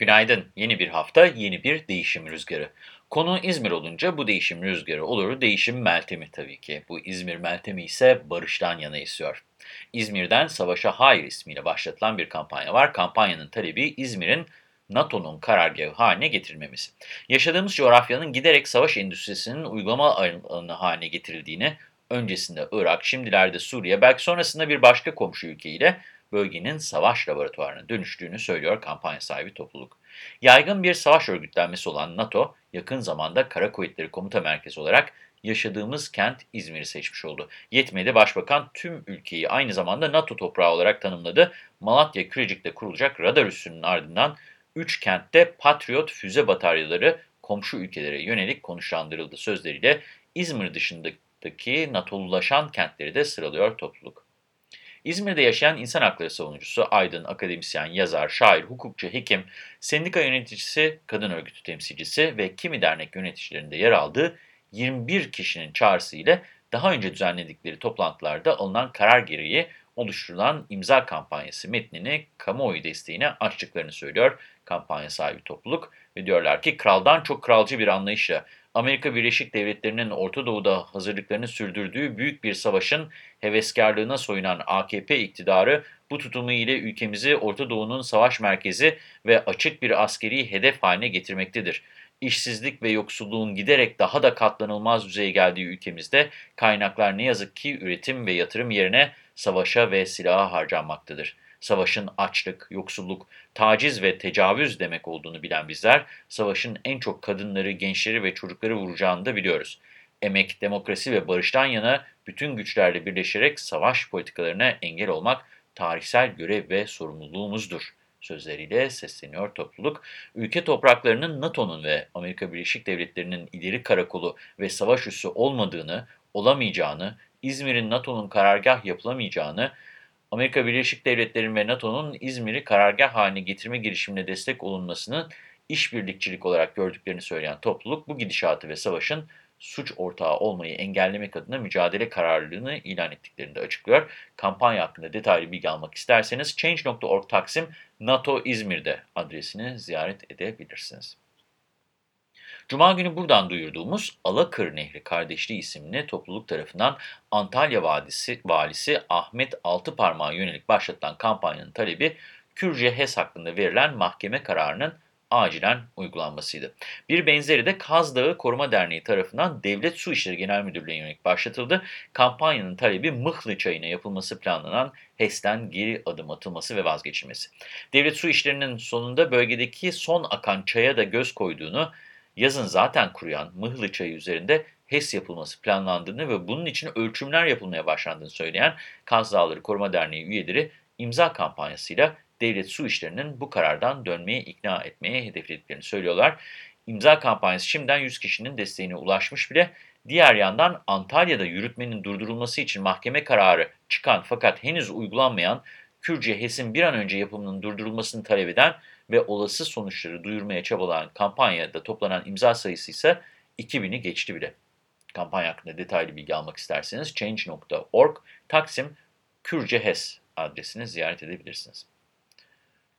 Günaydın. Yeni bir hafta, yeni bir değişim rüzgarı. Konu İzmir olunca bu değişim rüzgarı olur. Değişim Meltemi tabii ki. Bu İzmir Meltemi ise barıştan yana esiyor. İzmir'den Savaşa Hayır ismiyle başlatılan bir kampanya var. Kampanyanın talebi İzmir'in NATO'nun karargahı haline getirilmemiz. Yaşadığımız coğrafyanın giderek savaş endüstrisinin uygulama alanı haline getirildiğini, öncesinde Irak, şimdilerde Suriye, belki sonrasında bir başka komşu ülkeyle bölgenin savaş laboratuvarına dönüştüğünü söylüyor kampanya sahibi topluluk. Yaygın bir savaş örgütlenmesi olan NATO, yakın zamanda Kara Kuvvetleri Komuta Merkezi olarak yaşadığımız kent İzmir'i seçmiş oldu. Yetmedi Başbakan tüm ülkeyi aynı zamanda NATO toprağı olarak tanımladı. Malatya Kürecik'te kurulacak radar üssünün ardından 3 kentte Patriot füze bataryaları komşu ülkelere yönelik konuşlandırıldı sözleriyle İzmir dışındaki NATO'lulaşan kentleri de sıralıyor topluluk. İzmir'de yaşayan insan hakları savunucusu, aydın, akademisyen, yazar, şair, hukukçu, hekim, sendika yöneticisi, kadın örgütü temsilcisi ve kimi dernek yöneticilerinde yer aldığı 21 kişinin çağrısı ile daha önce düzenledikleri toplantılarda alınan karar gereği oluşturulan imza kampanyası metnini kamuoyu desteğine açtıklarını söylüyor kampanya sahibi topluluk ve diyorlar ki kraldan çok kralcı bir anlayışla Amerika Birleşik Devletleri'nin Orta Doğu'da hazırlıklarını sürdürdüğü büyük bir savaşın heveskarlığına soyunan AKP iktidarı bu tutumu ile ülkemizi Orta Doğu'nun savaş merkezi ve açık bir askeri hedef haline getirmektedir. İşsizlik ve yoksulluğun giderek daha da katlanılmaz düzeye geldiği ülkemizde kaynaklar ne yazık ki üretim ve yatırım yerine savaşa ve silaha harcanmaktadır. Savaşın açlık, yoksulluk, taciz ve tecavüz demek olduğunu bilen bizler, savaşın en çok kadınları, gençleri ve çocukları vuracağını da biliyoruz. Emek, demokrasi ve barıştan yana bütün güçlerle birleşerek savaş politikalarına engel olmak tarihsel görev ve sorumluluğumuzdur sözleriyle sesleniyor topluluk. Ülke topraklarının NATO'nun ve Amerika Birleşik Devletleri'nin ileri karakolu ve savaş üssü olmadığını, olamayacağını, İzmir'in NATO'nun karargah yapılamayacağını, Amerika Birleşik Devletleri'nin ve NATO'nun İzmir'i karargah haline getirme girişimine destek olunmasını işbirlikçilik olarak gördüklerini söyleyen topluluk bu gidişatı ve savaşın suç ortağı olmayı engellemek adına mücadele kararlılığını ilan ettiklerini de açıklıyor. Kampanya hakkında detaylı bilgi almak isterseniz change.org Taksim NATO İzmir'de adresini ziyaret edebilirsiniz. Cuma günü buradan duyurduğumuz Alakır Nehri Kardeşliği isimli topluluk tarafından Antalya Vadisi Valisi Ahmet Altıparmak'a yönelik başlatılan kampanyanın talebi Kürce HES hakkında verilen mahkeme kararının acilen uygulanmasıydı. Bir benzeri de Kaz Dağı Koruma Derneği tarafından Devlet Su İşleri Genel Müdürlüğü'ne yönelik başlatıldı. Kampanyanın talebi Mıhlı Çayı'na yapılması planlanan HES'ten geri adım atılması ve vazgeçilmesi. Devlet Su İşleri'nin sonunda bölgedeki son akan çaya da göz koyduğunu, yazın zaten kuruyan Mıhlı Çayı üzerinde HES yapılması planlandığını ve bunun için ölçümler yapılmaya başlandığını söyleyen Kaz Dağları Koruma Derneği üyeleri imza kampanyasıyla devlet su işlerinin bu karardan dönmeye ikna etmeye hedeflediklerini söylüyorlar. İmza kampanyası şimdiden 100 kişinin desteğine ulaşmış bile. Diğer yandan Antalya'da yürütmenin durdurulması için mahkeme kararı çıkan fakat henüz uygulanmayan Kürce HES'in bir an önce yapımının durdurulmasını talep eden ve olası sonuçları duyurmaya çabalayan kampanyada toplanan imza sayısı ise 2000'i geçti bile. Kampanya hakkında detaylı bilgi almak isterseniz change.org Taksim Kürce HES adresini ziyaret edebilirsiniz.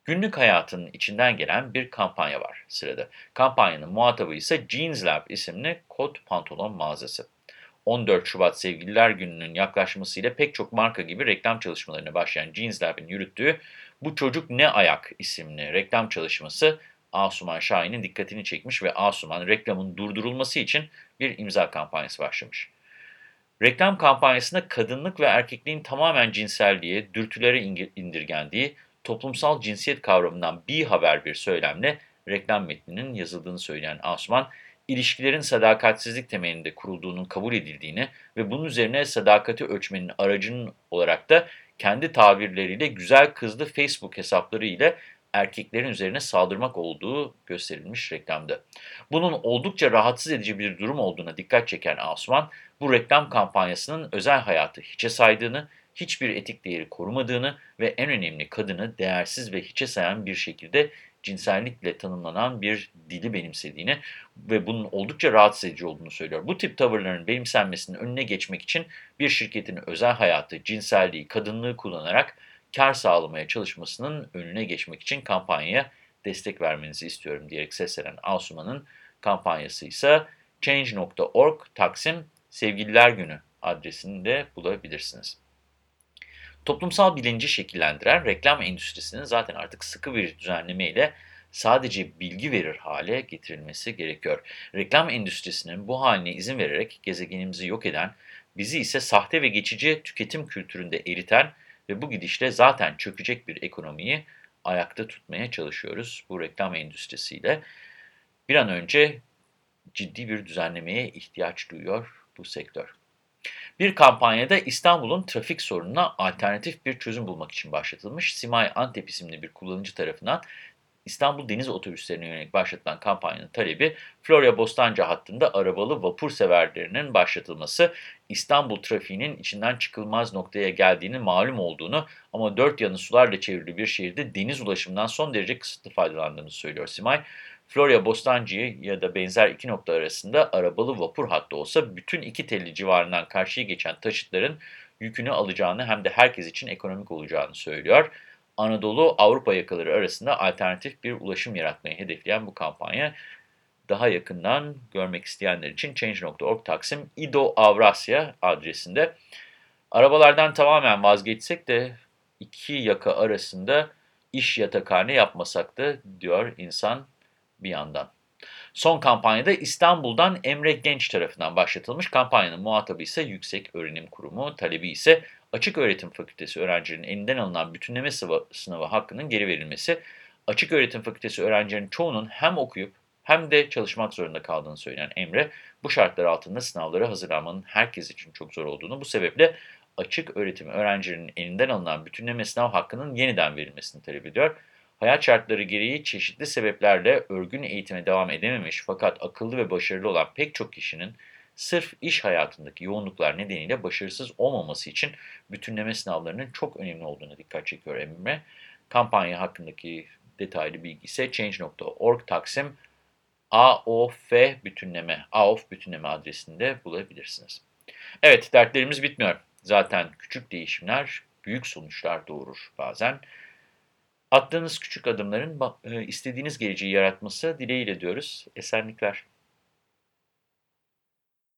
Günlük hayatın içinden gelen bir kampanya var sırada. Kampanyanın muhatabı ise Jeans Lab isimli kot pantolon mağazası. 14 Şubat Sevgililer Günü'nün yaklaşmasıyla pek çok marka gibi reklam çalışmalarına başlayan Jeans Lab'in yürüttüğü Bu Çocuk Ne Ayak isimli reklam çalışması Asuman Şahin'in dikkatini çekmiş ve Asuman reklamın durdurulması için bir imza kampanyası başlamış. Reklam kampanyasında kadınlık ve erkekliğin tamamen cinselliğe, dürtülere indirgendiği, toplumsal cinsiyet kavramından bir haber bir söylemle reklam metninin yazıldığını söyleyen Asuman, ilişkilerin sadakatsizlik temelinde kurulduğunun kabul edildiğini ve bunun üzerine sadakati ölçmenin aracının olarak da kendi tabirleriyle güzel kızlı Facebook hesapları ile erkeklerin üzerine saldırmak olduğu gösterilmiş reklamda. Bunun oldukça rahatsız edici bir durum olduğuna dikkat çeken Asuman, bu reklam kampanyasının özel hayatı hiçe saydığını, hiçbir etik değeri korumadığını ve en önemli kadını değersiz ve hiçe sayan bir şekilde cinsellikle tanımlanan bir dili benimsediğini ve bunun oldukça rahatsız edici olduğunu söylüyor. Bu tip tavırların benimsenmesinin önüne geçmek için bir şirketin özel hayatı, cinselliği, kadınlığı kullanarak kar sağlamaya çalışmasının önüne geçmek için kampanyaya destek vermenizi istiyorum diyerek seslenen Asuman'ın kampanyası ise change.org Taksim Sevgililer Günü adresinde bulabilirsiniz. Toplumsal bilinci şekillendiren reklam endüstrisinin zaten artık sıkı bir düzenleme ile sadece bilgi verir hale getirilmesi gerekiyor. Reklam endüstrisinin bu haline izin vererek gezegenimizi yok eden, bizi ise sahte ve geçici tüketim kültüründe eriten ve bu gidişle zaten çökecek bir ekonomiyi ayakta tutmaya çalışıyoruz bu reklam endüstrisiyle. Bir an önce ciddi bir düzenlemeye ihtiyaç duyuyor bu sektör. Bir kampanyada İstanbul'un trafik sorununa alternatif bir çözüm bulmak için başlatılmış. Simay Antep isimli bir kullanıcı tarafından İstanbul Deniz Otobüslerine yönelik başlatılan kampanyanın talebi Florya Bostancı hattında arabalı vapur severlerinin başlatılması, İstanbul trafiğinin içinden çıkılmaz noktaya geldiğinin malum olduğunu ama dört yanı sularla çevrili bir şehirde deniz ulaşımından son derece kısıtlı faydalandığını söylüyor Simay. Florya Bostancı ya da benzer iki nokta arasında arabalı vapur hattı olsa bütün iki telli civarından karşıya geçen taşıtların yükünü alacağını hem de herkes için ekonomik olacağını söylüyor. Anadolu-Avrupa yakaları arasında alternatif bir ulaşım yaratmayı hedefleyen bu kampanya daha yakından görmek isteyenler için Change.org Taksim İdo Avrasya adresinde. Arabalardan tamamen vazgeçsek de iki yaka arasında iş yatakhane yapmasak da diyor insan bir yandan. Son kampanyada İstanbul'dan Emre Genç tarafından başlatılmış kampanyanın muhatabı ise Yüksek Öğrenim Kurumu, talebi ise Açık Öğretim Fakültesi öğrencilerinin elinden alınan bütünleme sınavı hakkının geri verilmesi. Açık Öğretim Fakültesi öğrencilerinin çoğunun hem okuyup hem de çalışmak zorunda kaldığını söyleyen Emre, bu şartlar altında sınavlara hazırlanmanın herkes için çok zor olduğunu, bu sebeple açık öğretim öğrencilerinin elinden alınan bütünleme sınav hakkının yeniden verilmesini talep ediyor. Hayat şartları gereği çeşitli sebeplerle örgün eğitime devam edememiş fakat akıllı ve başarılı olan pek çok kişinin sırf iş hayatındaki yoğunluklar nedeniyle başarısız olmaması için bütünleme sınavlarının çok önemli olduğunu dikkat çekiyor Emre. Kampanya hakkındaki detaylı bilgi ise change.org taksim AOF bütünleme, AOF bütünleme adresinde bulabilirsiniz. Evet, dertlerimiz bitmiyor. Zaten küçük değişimler büyük sonuçlar doğurur bazen. Attığınız küçük adımların e, istediğiniz geleceği yaratması dileğiyle diyoruz. Esenlikler.